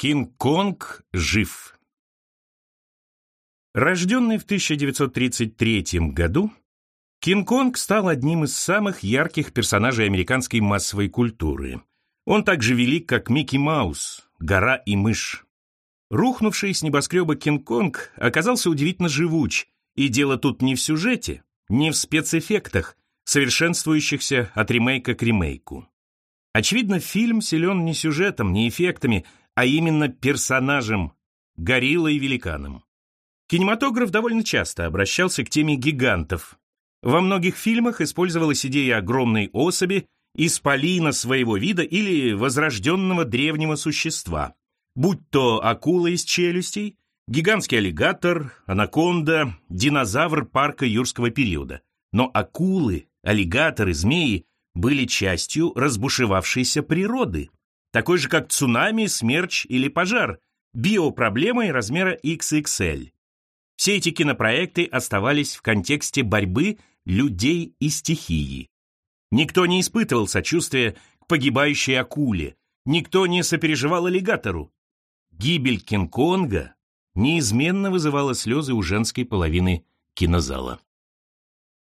Кинг-Конг жив. Рожденный в 1933 году, Кинг-Конг стал одним из самых ярких персонажей американской массовой культуры. Он так же велик, как Микки Маус, гора и мышь. Рухнувший с небоскреба Кинг-Конг оказался удивительно живуч, и дело тут не в сюжете, не в спецэффектах, совершенствующихся от ремейка к ремейку. Очевидно, фильм силен не сюжетом, не эффектами, а именно персонажем, гориллой великаном. Кинематограф довольно часто обращался к теме гигантов. Во многих фильмах использовалась идея огромной особи, исполина своего вида или возрожденного древнего существа, будь то акула из челюстей, гигантский аллигатор, анаконда, динозавр парка юрского периода. Но акулы, аллигаторы, змеи были частью разбушевавшейся природы такой же как цунами, смерч или пожар, биопроблемой размера XXL. Все эти кинопроекты оставались в контексте борьбы людей и стихии. Никто не испытывал сочувствия к погибающей акуле, никто не сопереживал аллигатору. Гибель Кинг-Конга неизменно вызывала слезы у женской половины кинозала.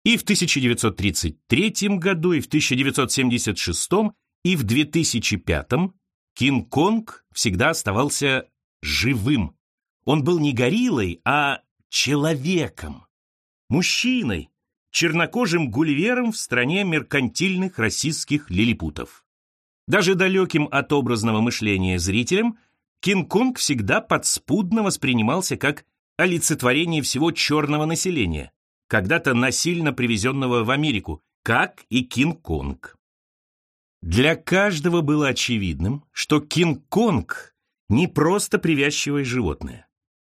И в 1933 году, и в 1976 и в 2005-м Кинг-Конг всегда оставался живым. Он был не гориллой, а человеком. Мужчиной, чернокожим гулливером в стране меркантильных российских лилипутов. Даже далеким от образного мышления зрителям Кинг-Конг всегда подспудно воспринимался как олицетворение всего черного населения, когда-то насильно привезенного в Америку, как и Кинг-Конг. Для каждого было очевидным, что Кинг-Конг не просто привязчивое животное.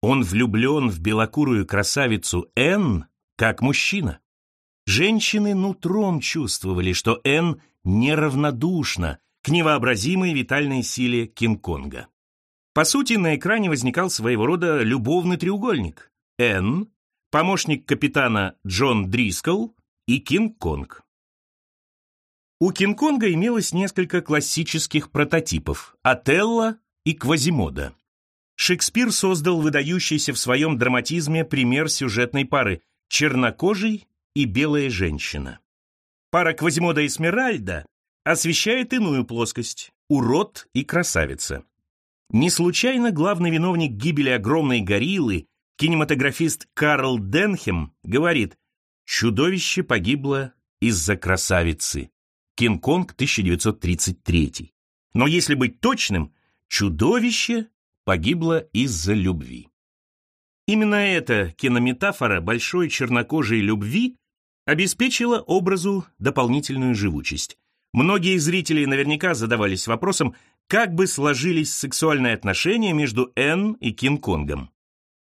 Он влюблен в белокурую красавицу Энн как мужчина. Женщины нутром чувствовали, что Энн неравнодушна к невообразимой витальной силе Кинг-Конга. По сути, на экране возникал своего рода любовный треугольник. Энн, помощник капитана Джон Дрискл и Кинг-Конг. У Кинг-Конга имелось несколько классических прототипов – Отелло и Квазимода. Шекспир создал выдающийся в своем драматизме пример сюжетной пары – чернокожий и белая женщина. Пара Квазимода и Смиральда освещает иную плоскость – урод и красавица. Не случайно главный виновник гибели огромной гориллы, кинематографист Карл Денхем, говорит «Чудовище погибло из-за красавицы». Кинг-Конг 1933. Но если быть точным, чудовище погибло из-за любви. Именно эта кинометафора большой чернокожей любви обеспечила образу дополнительную живучесть. Многие зрители наверняка задавались вопросом, как бы сложились сексуальные отношения между Энн и Кинг-Конгом.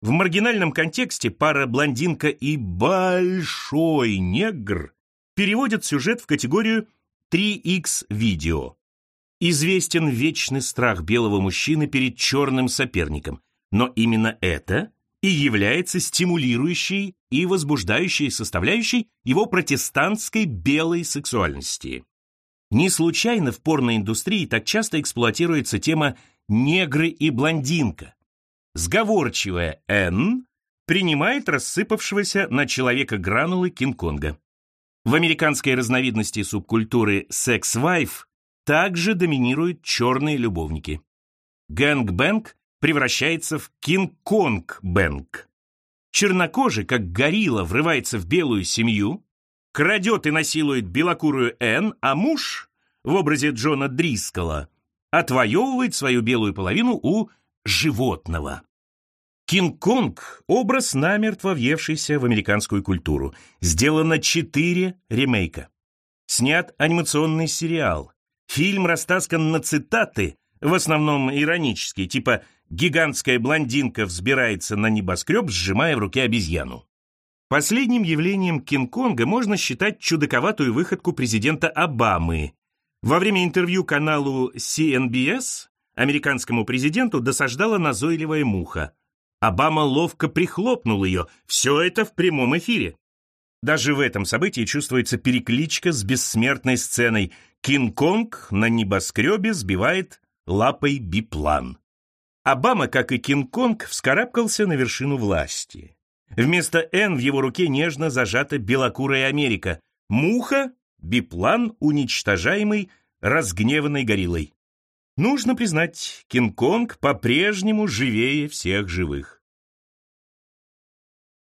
В маргинальном контексте пара блондинка и большой негр переводят сюжет в категорию 3X видео. Известен вечный страх белого мужчины перед черным соперником, но именно это и является стимулирующей и возбуждающей составляющей его протестантской белой сексуальности. Не случайно в порноиндустрии так часто эксплуатируется тема «негры и блондинка». Сговорчивая Н принимает рассыпавшегося на человека гранулы Кинг-Конга. В американской разновидности субкультуры секс-вайф также доминируют черные любовники. Gang-bang превращается в King-Kong-bang. Чернокожий, как горилла, врывается в белую семью, крадет и насилует белокурую Энн, а муж, в образе Джона Дрискала, отвоевывает свою белую половину у животного. Кинг-Конг – образ намертво въевшийся в американскую культуру. Сделано четыре ремейка. Снят анимационный сериал. Фильм растаскан на цитаты, в основном иронические, типа «Гигантская блондинка взбирается на небоскреб, сжимая в руке обезьяну». Последним явлением Кинг-Конга можно считать чудаковатую выходку президента Обамы. Во время интервью каналу CNBS американскому президенту досаждала назойливая муха – Обама ловко прихлопнул ее. Все это в прямом эфире. Даже в этом событии чувствуется перекличка с бессмертной сценой. Кинг-Конг на небоскребе сбивает лапой биплан. Обама, как и Кинг-Конг, вскарабкался на вершину власти. Вместо «Н» в его руке нежно зажата белокурая Америка. Муха — биплан, уничтожаемый разгневанной гориллой. Нужно признать, Кинг-Конг по-прежнему живее всех живых.